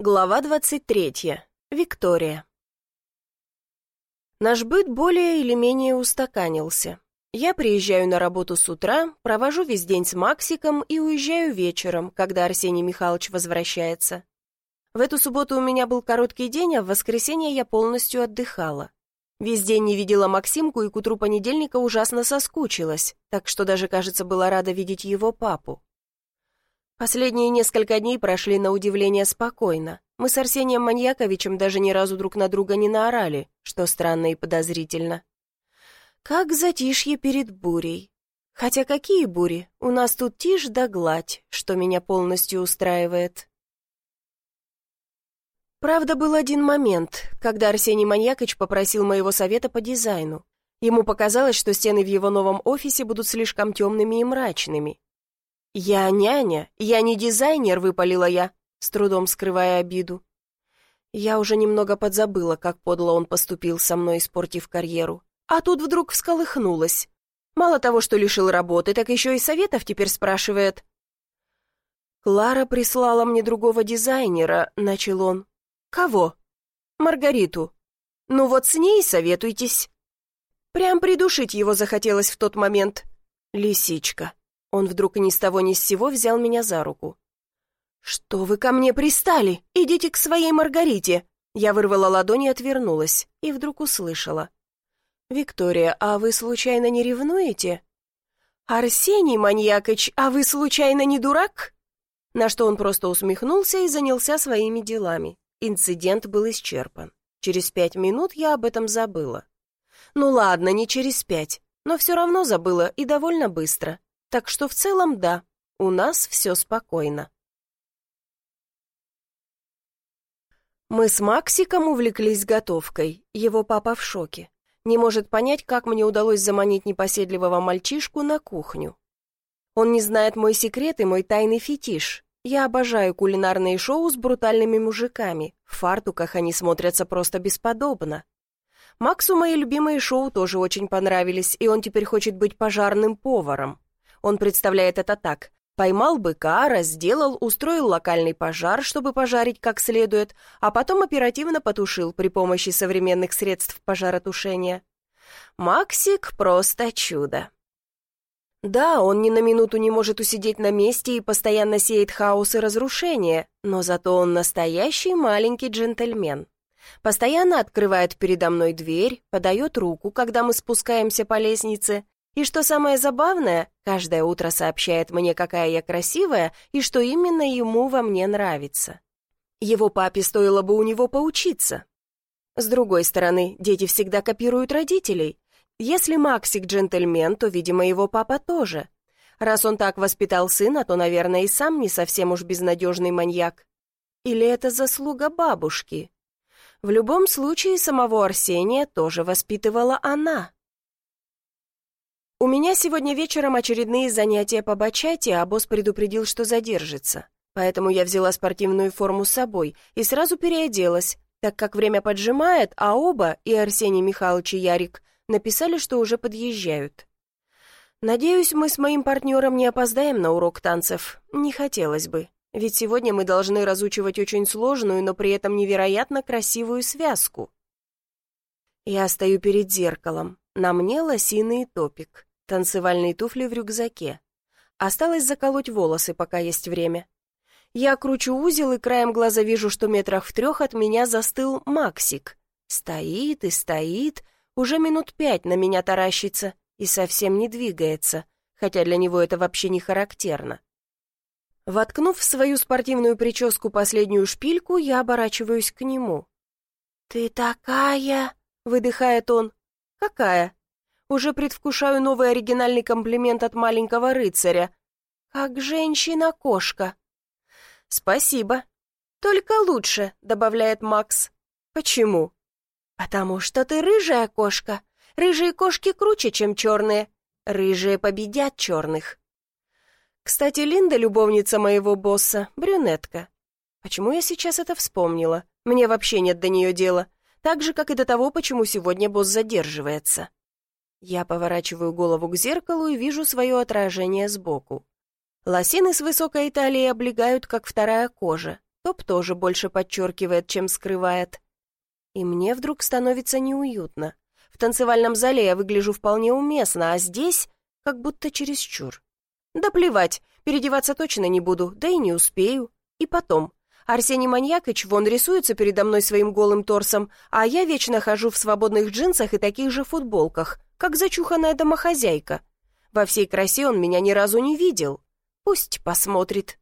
Глава 23. Виктория. Наш быт более или менее устаканился. Я приезжаю на работу с утра, провожу весь день с Максиком и уезжаю вечером, когда Арсений Михайлович возвращается. В эту субботу у меня был короткий день, а в воскресенье я полностью отдыхала. Весь день не видела Максимку и к утру понедельника ужасно соскучилась, так что даже, кажется, была рада видеть его папу. Последние несколько дней прошли на удивление спокойно. Мы с Арсением Маньяковичем даже ни разу друг на друга не наорали, что странно и подозрительно. Как затишье перед бурей. Хотя какие бури? У нас тут тишь да гладь, что меня полностью устраивает. Правда, был один момент, когда Арсений Маньякович попросил моего совета по дизайну. Ему показалось, что стены в его новом офисе будут слишком темными и мрачными, «Я няня, я не дизайнер», — выпалила я, с трудом скрывая обиду. Я уже немного подзабыла, как подло он поступил со мной, испортив карьеру. А тут вдруг всколыхнулась. Мало того, что лишил работы, так еще и советов теперь спрашивает. «Клара прислала мне другого дизайнера», — начал он. «Кого?» «Маргариту». «Ну вот с ней советуйтесь». Прям придушить его захотелось в тот момент. Лисичка. Он вдруг ни с того ни с сего взял меня за руку. «Что вы ко мне пристали? Идите к своей Маргарите!» Я вырвала ладони и отвернулась, и вдруг услышала. «Виктория, а вы случайно не ревнуете?» «Арсений Маньякыч, а вы случайно не дурак?» На что он просто усмехнулся и занялся своими делами. Инцидент был исчерпан. Через пять минут я об этом забыла. Ну ладно, не через пять, но все равно забыла и довольно быстро. Так что в целом да, у нас все спокойно. Мы с Максиком увлеклись готовкой, его папа в шоке. Не может понять, как мне удалось заманить непоседливого мальчишку на кухню. Он не знает мой секрет и мой тайный фетиш. Я обожаю кулинарные шоу с брутальными мужиками. В фартуках они смотрятся просто бесподобно. Максу мои любимые шоу тоже очень понравились, и он теперь хочет быть пожарным поваром. Он представляет это так. Поймал быка, разделал, устроил локальный пожар, чтобы пожарить как следует, а потом оперативно потушил при помощи современных средств пожаротушения. Максик просто чудо. Да, он ни на минуту не может усидеть на месте и постоянно сеет хаос и разрушение, но зато он настоящий маленький джентльмен. Постоянно открывает передо мной дверь, подает руку, когда мы спускаемся по лестнице, и что самое забавное, каждое утро сообщает мне, какая я красивая и что именно ему во мне нравится. Его папе стоило бы у него поучиться. С другой стороны, дети всегда копируют родителей. Если Максик джентльмен, то, видимо, его папа тоже. Раз он так воспитал сына, то, наверное, и сам не совсем уж безнадежный маньяк. Или это заслуга бабушки? В любом случае, самого Арсения тоже воспитывала она. «У меня сегодня вечером очередные занятия по бачате, а босс предупредил, что задержится. Поэтому я взяла спортивную форму с собой и сразу переоделась, так как время поджимает, а оба, и Арсений Михайлович и Ярик, написали, что уже подъезжают. Надеюсь, мы с моим партнером не опоздаем на урок танцев. Не хотелось бы, ведь сегодня мы должны разучивать очень сложную, но при этом невероятно красивую связку. Я стою перед зеркалом, на мне лосиный топик танцевальные туфли в рюкзаке. Осталось заколоть волосы, пока есть время. Я кручу узел и краем глаза вижу, что метрах в трех от меня застыл Максик. Стоит и стоит, уже минут пять на меня таращится и совсем не двигается, хотя для него это вообще не характерно. Воткнув в свою спортивную прическу последнюю шпильку, я оборачиваюсь к нему. «Ты такая...» — выдыхает он. «Какая?» Уже предвкушаю новый оригинальный комплимент от маленького рыцаря. Как женщина-кошка. Спасибо. Только лучше, добавляет Макс. Почему? Потому что ты рыжая кошка. Рыжие кошки круче, чем черные. Рыжие победят черных. Кстати, Линда, любовница моего босса, брюнетка. Почему я сейчас это вспомнила? Мне вообще нет до нее дела. Так же, как и до того, почему сегодня босс задерживается. Я поворачиваю голову к зеркалу и вижу свое отражение сбоку. Лосины с высокой талией облегают, как вторая кожа. Топ тоже больше подчеркивает, чем скрывает. И мне вдруг становится неуютно. В танцевальном зале я выгляжу вполне уместно, а здесь как будто чересчур. Да плевать, переодеваться точно не буду, да и не успею. И потом, Арсений Маньякович вон рисуется передо мной своим голым торсом, а я вечно хожу в свободных джинсах и таких же футболках, как зачуханная домохозяйка. Во всей красе он меня ни разу не видел. Пусть посмотрит.